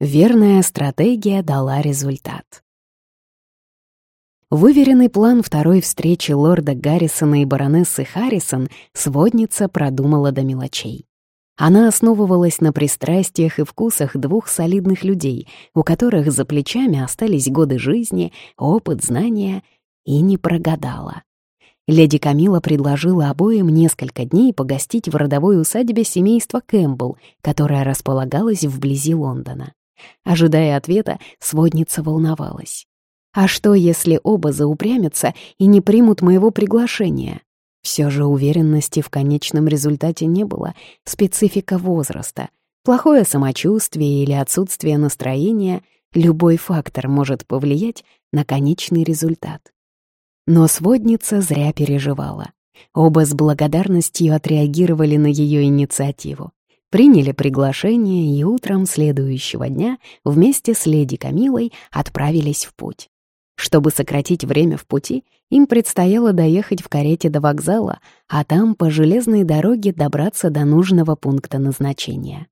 Верная стратегия дала результат. Выверенный план второй встречи лорда Гаррисона и баронессы Харрисон сводница продумала до мелочей. Она основывалась на пристрастиях и вкусах двух солидных людей, у которых за плечами остались годы жизни, опыт, знания, и не прогадала. Леди Камила предложила обоим несколько дней погостить в родовой усадьбе семейства Кэмпбелл, которая располагалась вблизи Лондона. Ожидая ответа, сводница волновалась. А что, если оба заупрямятся и не примут моего приглашения? Все же уверенности в конечном результате не было, специфика возраста. Плохое самочувствие или отсутствие настроения — любой фактор может повлиять на конечный результат. Но сводница зря переживала. Оба с благодарностью отреагировали на ее инициативу. Приняли приглашение и утром следующего дня вместе с леди Камилой отправились в путь. Чтобы сократить время в пути, им предстояло доехать в карете до вокзала, а там по железной дороге добраться до нужного пункта назначения.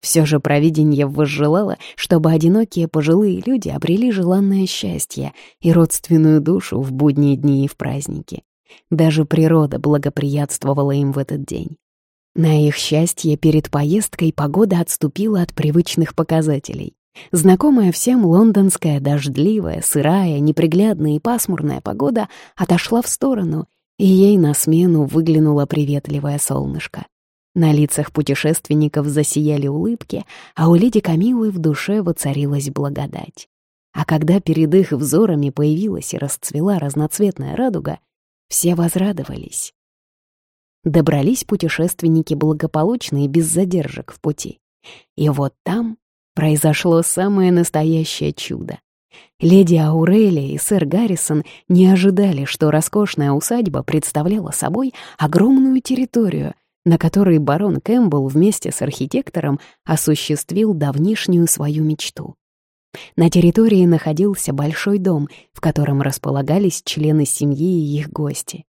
Все же провидение возжелало, чтобы одинокие пожилые люди обрели желанное счастье и родственную душу в будние дни и в праздники. Даже природа благоприятствовала им в этот день. На их счастье перед поездкой погода отступила от привычных показателей. Знакомая всем лондонская дождливая, сырая, неприглядная и пасмурная погода отошла в сторону, и ей на смену выглянуло приветливое солнышко. На лицах путешественников засияли улыбки, а у леди Камилы в душе воцарилась благодать. А когда перед их взорами появилась и расцвела разноцветная радуга, все возрадовались. Добрались путешественники благополучно и без задержек в пути. И вот там произошло самое настоящее чудо. Леди Аурелия и сэр Гаррисон не ожидали, что роскошная усадьба представляла собой огромную территорию, на которой барон Кэмпбелл вместе с архитектором осуществил давнишнюю свою мечту. На территории находился большой дом, в котором располагались члены семьи и их гости.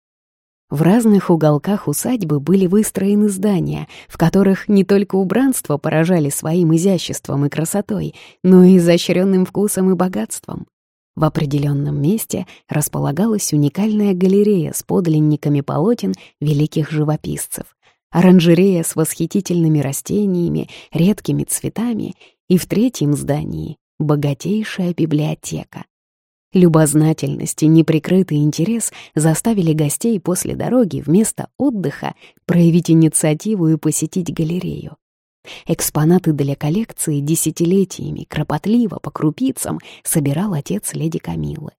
В разных уголках усадьбы были выстроены здания, в которых не только убранство поражали своим изяществом и красотой, но и изощренным вкусом и богатством. В определенном месте располагалась уникальная галерея с подлинниками полотен великих живописцев, оранжерея с восхитительными растениями, редкими цветами и в третьем здании — богатейшая библиотека. Любознательность и неприкрытый интерес заставили гостей после дороги вместо отдыха проявить инициативу и посетить галерею. Экспонаты для коллекции десятилетиями, кропотливо, по крупицам, собирал отец леди Камилы.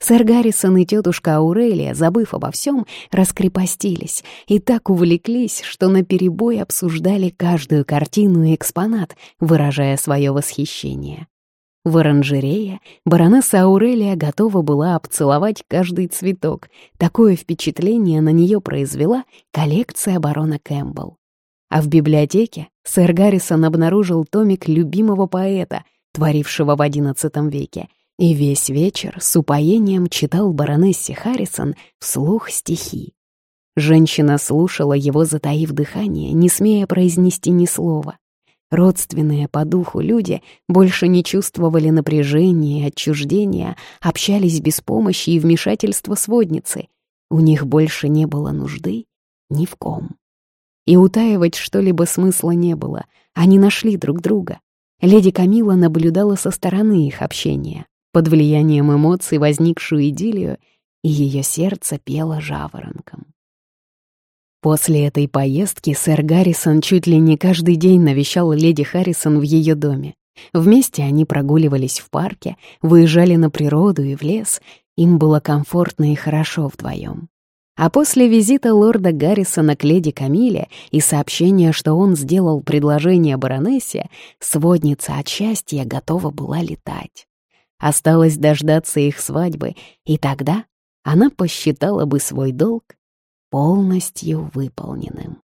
Сэр Гаррисон и тетушка Аурелия, забыв обо всем, раскрепостились и так увлеклись, что наперебой обсуждали каждую картину и экспонат, выражая свое восхищение. В оранжерее баронесса Аурелия готова была обцеловать каждый цветок. Такое впечатление на нее произвела коллекция барона Кэмпбелл. А в библиотеке сэр Гаррисон обнаружил томик любимого поэта, творившего в XI веке, и весь вечер с упоением читал баронессе Харрисон вслух стихи. Женщина слушала его, затаив дыхание, не смея произнести ни слова. Родственные по духу люди больше не чувствовали напряжения и отчуждения, общались без помощи и вмешательства сводницы. У них больше не было нужды ни в ком. И утаивать что-либо смысла не было. Они нашли друг друга. Леди Камила наблюдала со стороны их общения, под влиянием эмоций возникшую идиллию, и ее сердце пело жаворонком. После этой поездки сэр Гаррисон чуть ли не каждый день навещал леди Харрисон в ее доме. Вместе они прогуливались в парке, выезжали на природу и в лес. Им было комфортно и хорошо вдвоем. А после визита лорда Гаррисона к леди Камиле и сообщения, что он сделал предложение баронессе, сводница от счастья готова была летать. Осталось дождаться их свадьбы, и тогда она посчитала бы свой долг полностью выполненным.